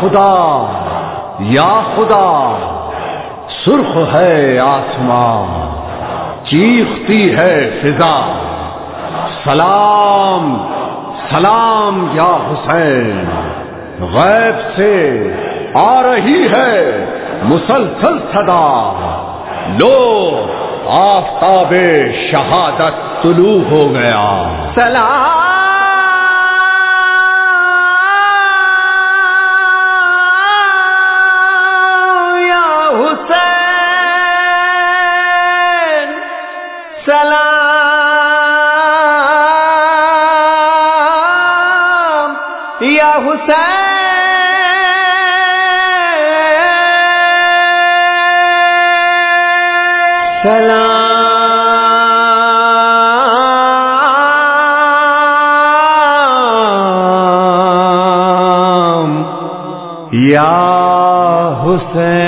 خدا، یا خدا، سرخ ہے آسمان، چیختی ہے فضا۔ سلام سلام یا حسین، غیب سے آ رہی ہے مسلسل صدا۔ لو آفتاب شہادت طلوع ہو گیا۔ سلام۔ سلام یا حسین سلام یا حسین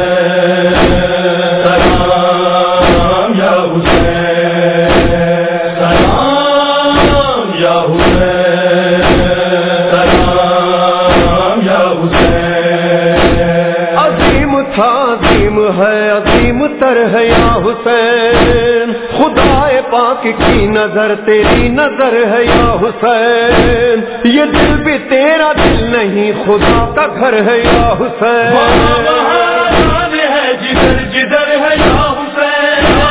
عظیم تھا عظیم ہے عظیم تر ہے یا حسین۔ خدا پاک کی نظر تیری نظر ہے یا حسین۔ یہ دل بھی تیرا دل نہیں خدا کا گھر ہے یا حسین۔ جدھر جدھر ہے یا حسین۔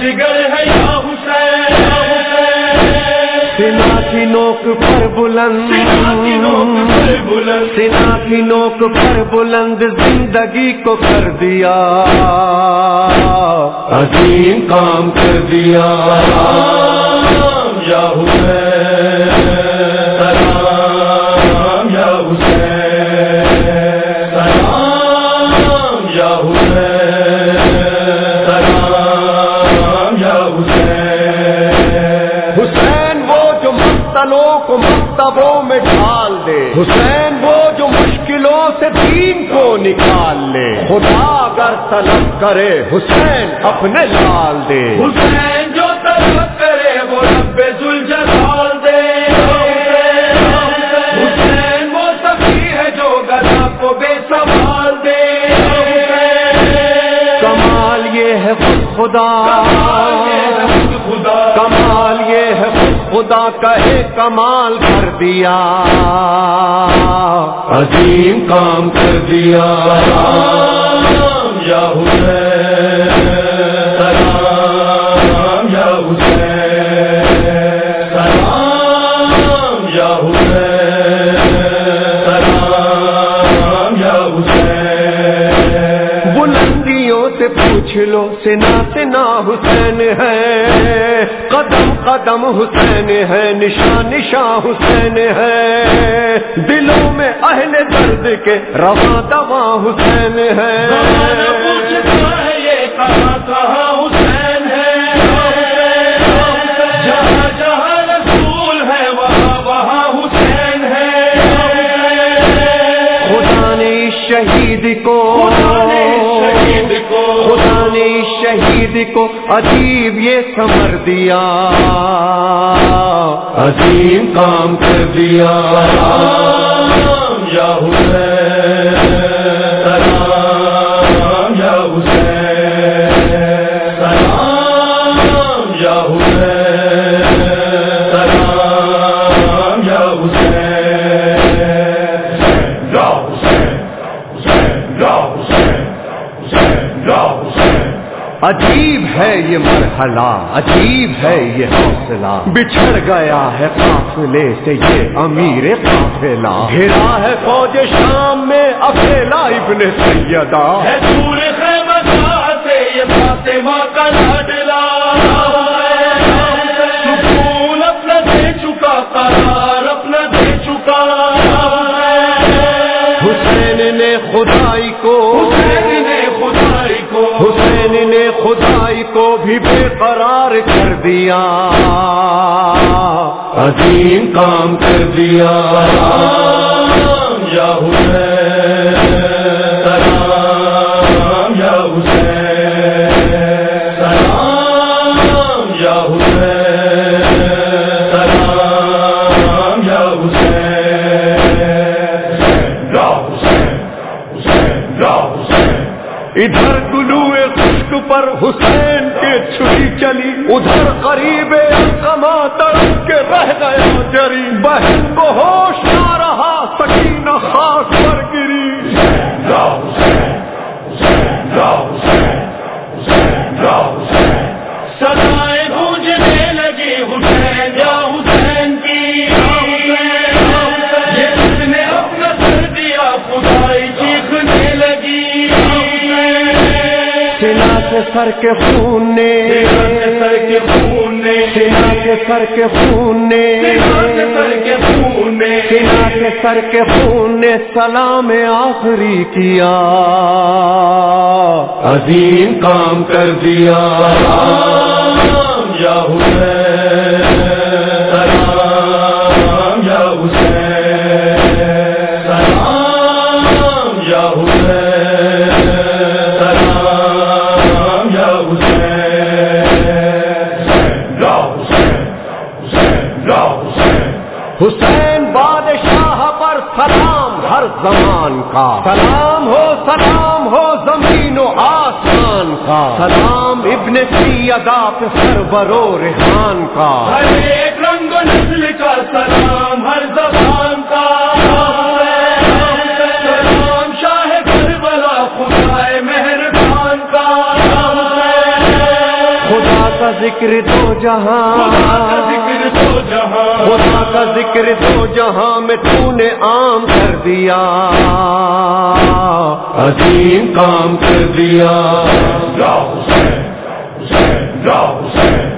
جگر ہے یا حسین۔ سنا کی نوک پر بلند۔ سنا کی نوک پر بلند زندگی کو کر دیا۔ عظیم کام کر دیا۔ یا حسین۔ یا حسین۔ یا حسین۔ حسین۔ وہ جو مستلوں کو مکتبوں میں ڈال دے۔ حسین سے دین کو نکال لے۔ خدا اگر طلب کرے حسین اپنے لال دے۔ حسین جو طلب کرے وہ رب ذوالجلال دے۔ حسین وہ سخی ہے جو گدا کو بے سوال دے۔ کمال یہ ہے خدا۔ خدا کہے کمال کر دیا۔ عظیم کام کر دیا۔ یا حسین۔ سے پوچھ لو، سنا سنا حسین ہے۔ قدم قدم حسین ہے، نشان نشاں حسین ہے۔ دلوں میں اہل درد کے رواں دواں حسین ہے۔ کسی کو عجیب یہ سمر دیا۔ عظیم کام کر دیا۔ یا حسین۔ عجیب ہے یہ مرحلہ، عجیب ہے یہ حوصلہ۔ بچھڑ گیا ہے قافلے سے یہ امیر قافلہ۔ گھرا ہے فوج شام میں اکیلا ابن سیدہ۔ ہے پورے حسین نے خدائی کو بھی بے قرار کر دیا۔ عظیم کام کر دیا۔ یا حسین۔ پر حسین کے چھری چلی ادھر قریب کما تڑپ کے رہ گیا جری بہن کو ہوش نہ رہا سکینہ خاص پر گری یا حسین حسین یا حسین حسین یا حسین کے سر کے خون نے سر کے خون نے سنا کے سر کے خون نے سر کے خون نے سنا کے سر کے خون نے سلام آخری کیا عظیم کام کر دیا یا حسین زمان کا۔ سلام ہو سلام ہو زمین و آسمان کا۔ سلام ابن سیدا پہ سربر و ریحان کا۔ ہر ایک رنگ و نسل کا سلام ہر زبان کا۔ سلام شاہ کربلا خدائے مہربان کا۔ خدا کا ذکر دو جہاں۔ خدا کا ذکر تو جہاں۔ خدا کا ذکر دو جہاں میں تو نے عام کر دیا۔ عظیم کام کر دیا۔ یا حسین حسین یا حسین۔